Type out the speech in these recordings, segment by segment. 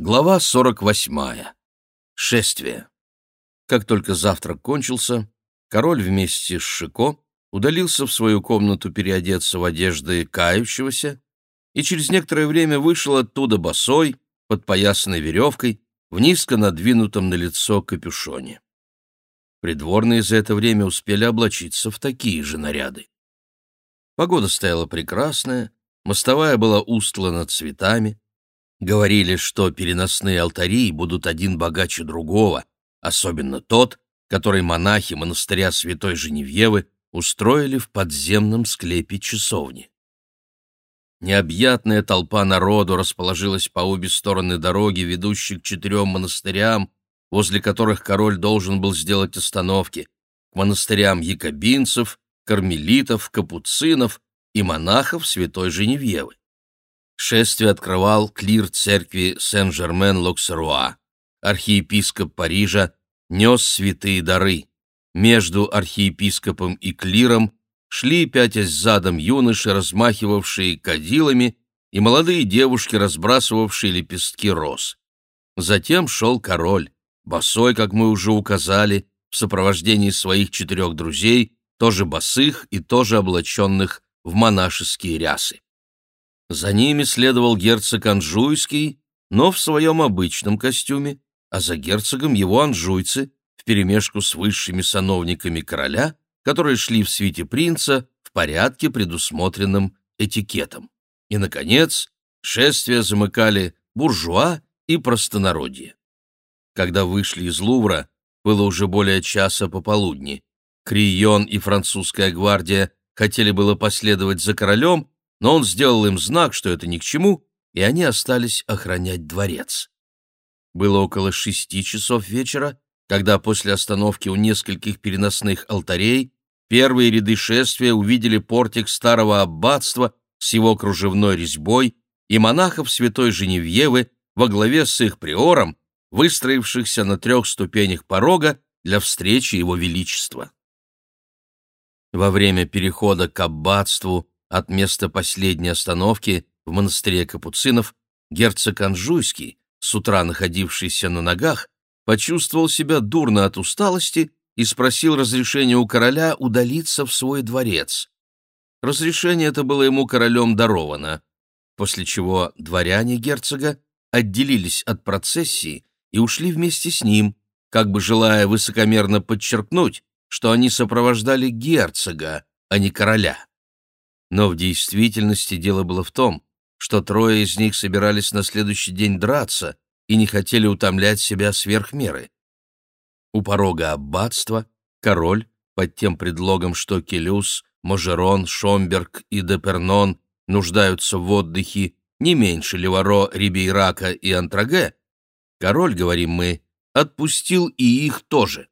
Глава 48. Шествие. Как только завтрак кончился, король вместе с Шико удалился в свою комнату переодеться в одежды кающегося и через некоторое время вышел оттуда босой, подпоясанной веревкой, в низко надвинутом на лицо капюшоне. Придворные за это время успели облачиться в такие же наряды. Погода стояла прекрасная, мостовая была устлана цветами, Говорили, что переносные алтари будут один богаче другого, особенно тот, который монахи монастыря Святой Женевьевы устроили в подземном склепе часовни. Необъятная толпа народу расположилась по обе стороны дороги, ведущей к четырем монастырям, возле которых король должен был сделать остановки, к монастырям якобинцев, кармелитов, капуцинов и монахов Святой Женевьевы. Шествие открывал клир церкви Сен-Жермен-Локсеруа. Архиепископ Парижа нес святые дары. Между архиепископом и клиром шли, пятясь задом, юноши, размахивавшие кадилами, и молодые девушки, разбрасывавшие лепестки роз. Затем шел король, босой, как мы уже указали, в сопровождении своих четырех друзей, тоже босых и тоже облаченных в монашеские рясы. За ними следовал герцог Анжуйский, но в своем обычном костюме, а за герцогом его анжуйцы вперемешку с высшими сановниками короля, которые шли в свите принца в порядке, предусмотренном этикетом. И, наконец, шествие замыкали буржуа и простонародье. Когда вышли из Лувра, было уже более часа пополудни. Крион и французская гвардия хотели было последовать за королем, но он сделал им знак, что это ни к чему, и они остались охранять дворец. Было около шести часов вечера, когда после остановки у нескольких переносных алтарей первые ряды шествия увидели портик старого аббатства с его кружевной резьбой и монахов святой Женевьевы во главе с их приором, выстроившихся на трех ступенях порога для встречи его величества. Во время перехода к аббатству от места последней остановки в монастыре капуцинов герцог Анжуйский, с утра находившийся на ногах, почувствовал себя дурно от усталости и спросил разрешения у короля удалиться в свой дворец. Разрешение это было ему королем даровано, после чего дворяне герцога отделились от процессии и ушли вместе с ним, как бы желая высокомерно подчеркнуть, что они сопровождали герцога, а не короля. Но в действительности дело было в том, что трое из них собирались на следующий день драться и не хотели утомлять себя сверх меры. У порога аббатства король, под тем предлогом, что Келюс, Можерон, Шомберг и Депернон нуждаются в отдыхе не меньше Леваро, Рибейрака и Антраге, король, говорим мы, отпустил и их тоже.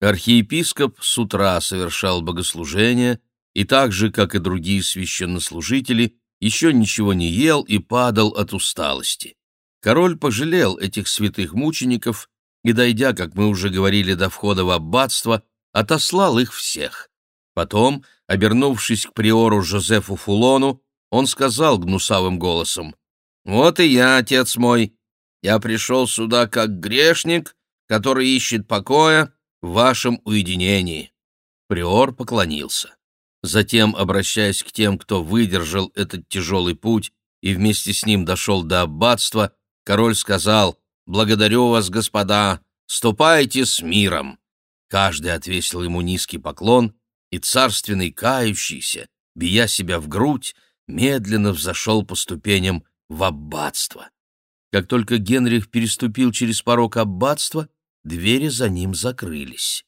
Архиепископ с утра совершал богослужение, и так же, как и другие священнослужители, еще ничего не ел и падал от усталости. Король пожалел этих святых мучеников и, дойдя, как мы уже говорили, до входа в аббатство, отослал их всех. Потом, обернувшись к приору Жозефу Фулону, он сказал гнусавым голосом, «Вот и я, отец мой, я пришел сюда как грешник, который ищет покоя в вашем уединении». Приор поклонился. Затем, обращаясь к тем, кто выдержал этот тяжелый путь и вместе с ним дошел до аббатства, король сказал «Благодарю вас, господа, ступайте с миром». Каждый отвесил ему низкий поклон, и царственный кающийся, бия себя в грудь, медленно взошел по ступеням в аббатство. Как только Генрих переступил через порог аббатства, двери за ним закрылись.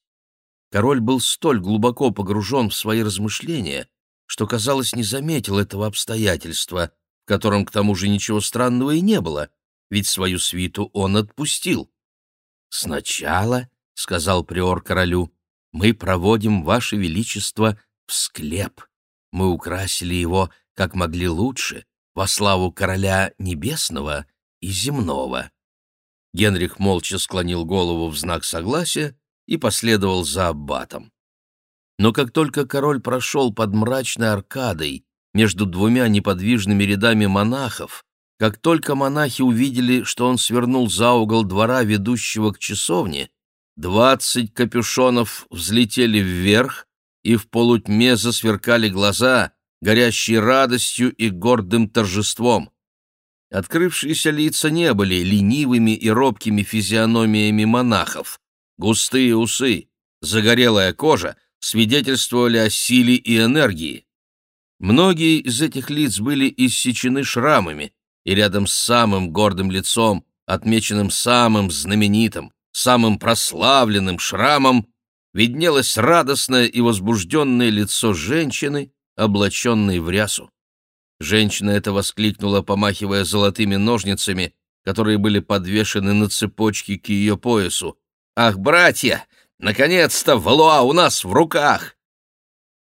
Король был столь глубоко погружен в свои размышления, что, казалось, не заметил этого обстоятельства, в котором, к тому же, ничего странного и не было, ведь свою свиту он отпустил. «Сначала, — сказал приор королю, — мы проводим, Ваше Величество, в склеп. Мы украсили его, как могли лучше, во славу короля небесного и земного». Генрих молча склонил голову в знак согласия, и последовал за аббатом. Но как только король прошел под мрачной аркадой между двумя неподвижными рядами монахов, Как только монахи увидели, что он свернул за угол двора, ведущего к часовне, двадцать капюшонов взлетели вверх, и в полутьме засверкали глаза, горящие радостью и гордым торжеством. Открывшиеся лица не были ленивыми и робкими физиономиями монахов. Густые усы, загорелая кожа свидетельствовали о силе и энергии. Многие из этих лиц были иссечены шрамами, и рядом с самым гордым лицом, отмеченным самым знаменитым, самым прославленным шрамом, виднелось радостное и возбужденное лицо женщины, облаченной в рясу. Женщина эта воскликнула, помахивая золотыми ножницами, которые были подвешены на цепочке к ее поясу. «Ах, братья! Наконец-то Валуа у нас в руках!»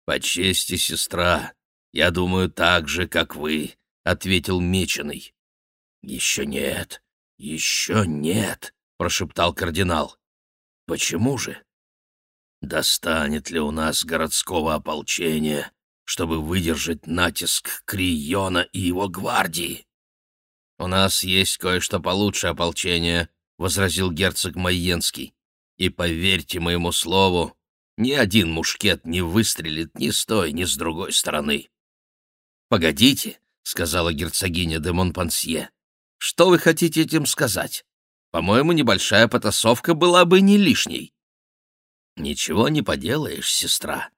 «По чести, сестра, я думаю так же, как вы», — ответил Меченый. «Еще нет, еще нет», — прошептал кардинал. «Почему же? Достанет ли у нас городского ополчения, чтобы выдержать натиск Криона и его гвардии?» «У нас есть кое-что получше ополчения», — возразил герцог Майенский. «И поверьте моему слову, ни один мушкет не выстрелит ни с той, ни с другой стороны». «Погодите», — сказала герцогиня де Монпансье. «Что вы хотите этим сказать? По-моему, небольшая потасовка была бы не лишней». «Ничего не поделаешь, сестра.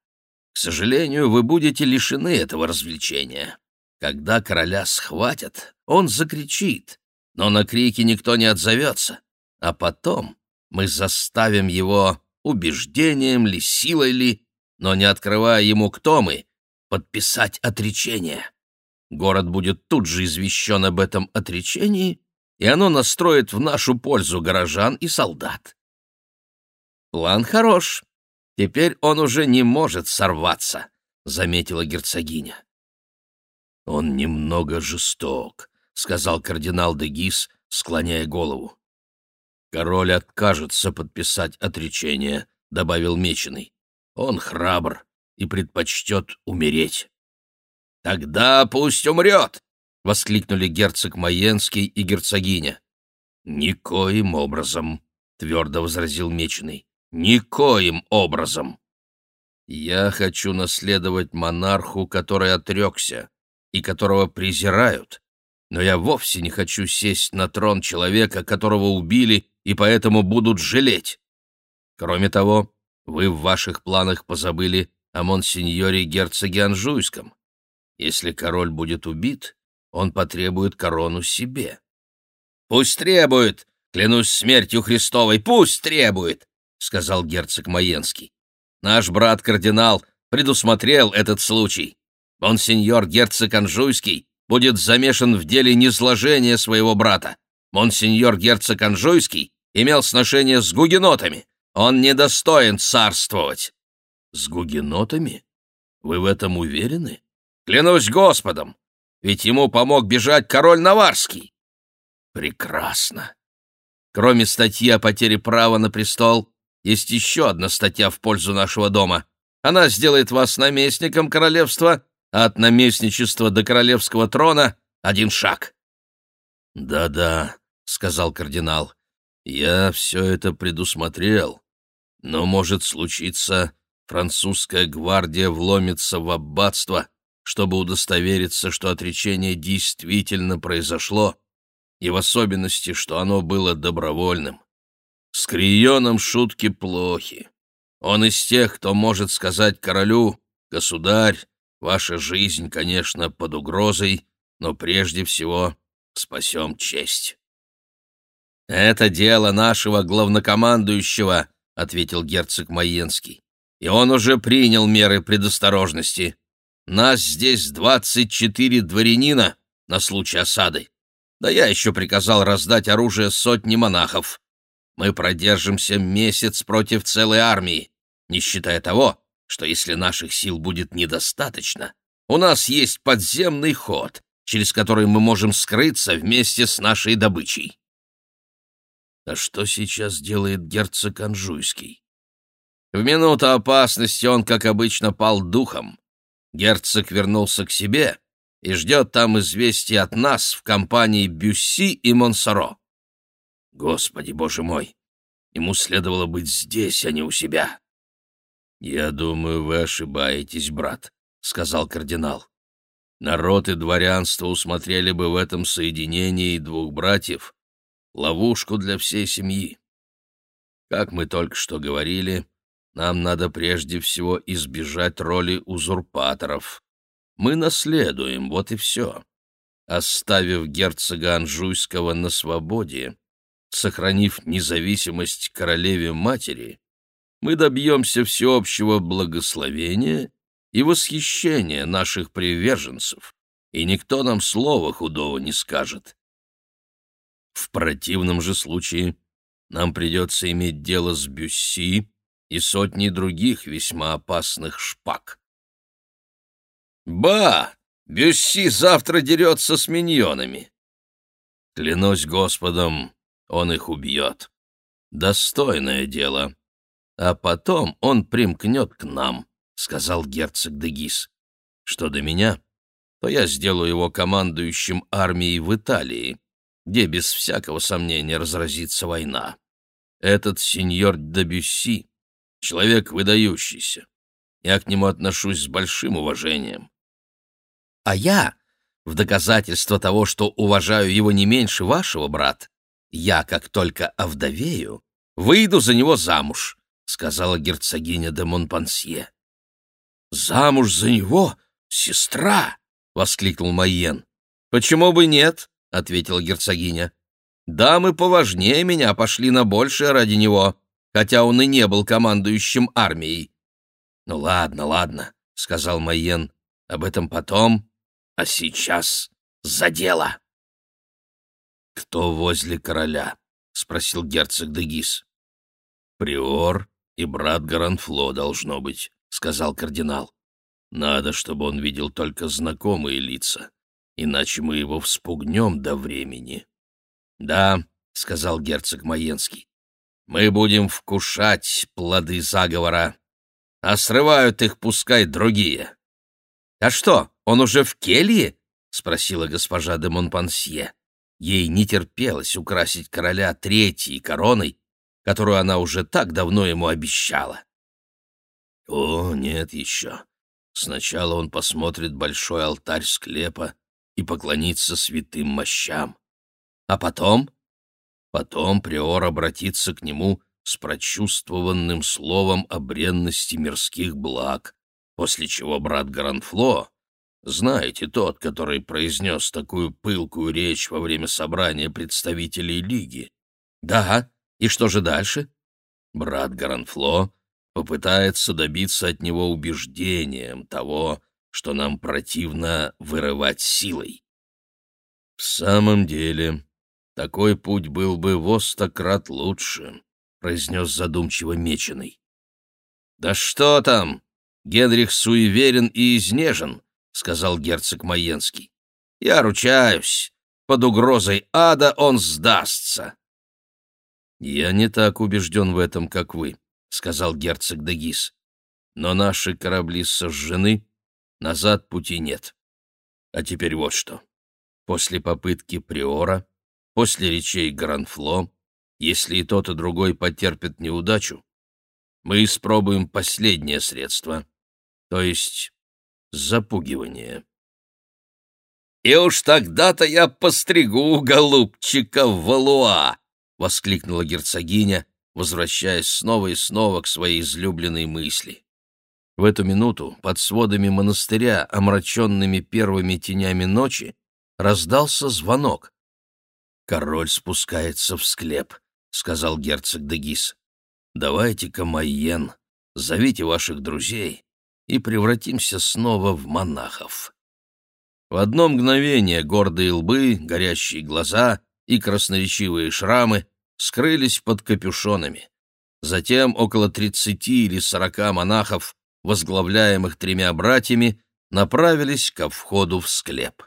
К сожалению, вы будете лишены этого развлечения. Когда короля схватят, он закричит, но на крики никто не отзовется. А потом мы заставим его убеждением ли, силой ли, но не открывая ему, кто мы, подписать отречение. Город будет тут же извещен об этом отречении, и оно настроит в нашу пользу горожан и солдат. План хорош, Теперь он уже не может сорваться, — заметила герцогиня. «Он немного жесток», — сказал кардинал де Гис, склоняя голову. «Король откажется подписать отречение», — добавил Меченый. «Он храбр и предпочтет умереть». «Тогда пусть умрет!» — воскликнули герцог Маенский и герцогиня. «Никоим образом», — твердо возразил Меченый. Никоим образом. Я хочу наследовать монарху, который отрекся и которого презирают, но я вовсе не хочу сесть на трон человека, которого убили и поэтому будут жалеть. Кроме того, вы в ваших планах позабыли о монсеньоре герцоге Анжуйском. Если король будет убит, он потребует корону себе. Пусть требует, клянусь смертью Христовой, пусть требует. — сказал герцог Маенский. «Наш брат-кардинал предусмотрел этот случай. Монсеньор герцог Анжуйский будет замешан в деле низложения своего брата. Монсеньор герцог Анжуйский имел сношение с гугенотами. Он недостоин царствовать». «С гугенотами? Вы в этом уверены?» «Клянусь Господом! Ведь ему помог бежать король Наварский!» «Прекрасно! Кроме статьи о потере права на престол, есть еще одна статья в пользу нашего дома. Она сделает вас наместником королевства, а от наместничества до королевского трона один шаг». «Да-да», — сказал кардинал, — «я все это предусмотрел. Но может случиться, французская гвардия вломится в аббатство, чтобы удостовериться, что отречение действительно произошло, и в особенности, что оно было добровольным. С Крионом шутки плохи. Он из тех, кто может сказать королю, «Государь, ваша жизнь, конечно, под угрозой, но прежде всего спасем честь». «Это дело нашего главнокомандующего», — ответил герцог Маенский. «И он уже принял меры предосторожности. Нас здесь двадцать четыре дворянина на случай осады. Да я еще приказал раздать оружие сотни монахов. Мы продержимся месяц против целой армии, не считая того, что если наших сил будет недостаточно, у нас есть подземный ход, через который мы можем скрыться вместе с нашей добычей. А что сейчас делает герцог Анжуйский? В минуту опасности он, как обычно, пал духом. Герцог вернулся к себе и ждет там известий от нас в компании Бюсси и Монсоро. Господи, боже мой! Ему следовало быть здесь, а не у себя. «Я думаю, вы ошибаетесь, брат», — сказал кардинал. «Народ и дворянство усмотрели бы в этом соединении двух братьев ловушку для всей семьи. Как мы только что говорили, нам надо прежде всего избежать роли узурпаторов. Мы наследуем, вот и все. Оставив герцога Анжуйского на свободе, сохранив независимость королеве-матери, мы добьемся всеобщего благословения и восхищения наших приверженцев, и никто нам слова худого не скажет. В противном же случае нам придется иметь дело с Бюсси и сотней других весьма опасных шпаг. «Ба! Бюсси завтра дерется с миньонами!» Клянусь Господом, он их убьет. Достойное дело. А потом он примкнет к нам, — сказал герцог Дегис. Что до меня, то я сделаю его командующим армией в Италии, где без всякого сомнения разразится война. Этот сеньор Дебюсси — человек выдающийся. Я к нему отношусь с большим уважением. А я, в доказательство того, что уважаю его не меньше вашего, брат, я, как только овдовею, выйду за него замуж, — сказала герцогиня де Монпансье. «Замуж за него? Сестра!» — воскликнул Майен. «Почему бы нет?» — ответила герцогиня. «Дамы поважнее меня пошли на большее ради него, хотя он и не был командующим армией». «Ну ладно, ладно», — сказал Майен. «Об этом потом, а сейчас за дело». «Кто возле короля?» — спросил герцог Дегис. «Приор и брат Гаранфло должно быть», — сказал кардинал. «Надо, чтобы он видел только знакомые лица, иначе мы его вспугнем до времени». «Да», — сказал герцог Маенский, — «мы будем вкушать плоды заговора, а срывают их пускай другие». «А что, он уже в келье?» — спросила госпожа де Монпансье. Ей не терпелось украсить короля третьей короной, которую она уже так давно ему обещала. О, нет еще. Сначала он посмотрит большой алтарь склепа и поклонится святым мощам. А потом? Потом приор обратится к нему с прочувствованным словом о бренности мирских благ, после чего брат Гранфло, знаете, тот, который произнес такую пылкую речь во время собрания представителей Лиги. Да, и что же дальше? Брат Гаранфло попытается добиться от него убеждением того, что нам противно вырывать силой. В самом деле, такой путь был бы во сто лучше, произнес задумчиво Меченый. Да что там? Генрих суеверен и изнежен, сказал герцог Маенский. Я ручаюсь, под угрозой ада он сдастся. «Я не так убежден в этом, как вы», — сказал герцог Дегис. «Но наши корабли сожжены, назад пути нет. А теперь вот что. После попытки Приора, после речей Гранфло, если и тот, и другой потерпят неудачу, мы испробуем последнее средство, то есть запугивание». «И уж тогда-то я постригу голубчика Валуа!» — воскликнула герцогиня, возвращаясь снова и снова к своей излюбленной мысли. В эту минуту под сводами монастыря, омраченными первыми тенями ночи, раздался звонок. «Король спускается в склеп», — сказал герцог Дегис. «Давайте-ка, Майен, зовите ваших друзей и превратимся снова в монахов». В одно мгновение гордые лбы, горящие глаза и красноречивые шрамы скрылись под капюшонами. Затем около тридцати или сорока монахов, возглавляемых тремя братьями, направились ко входу в склеп.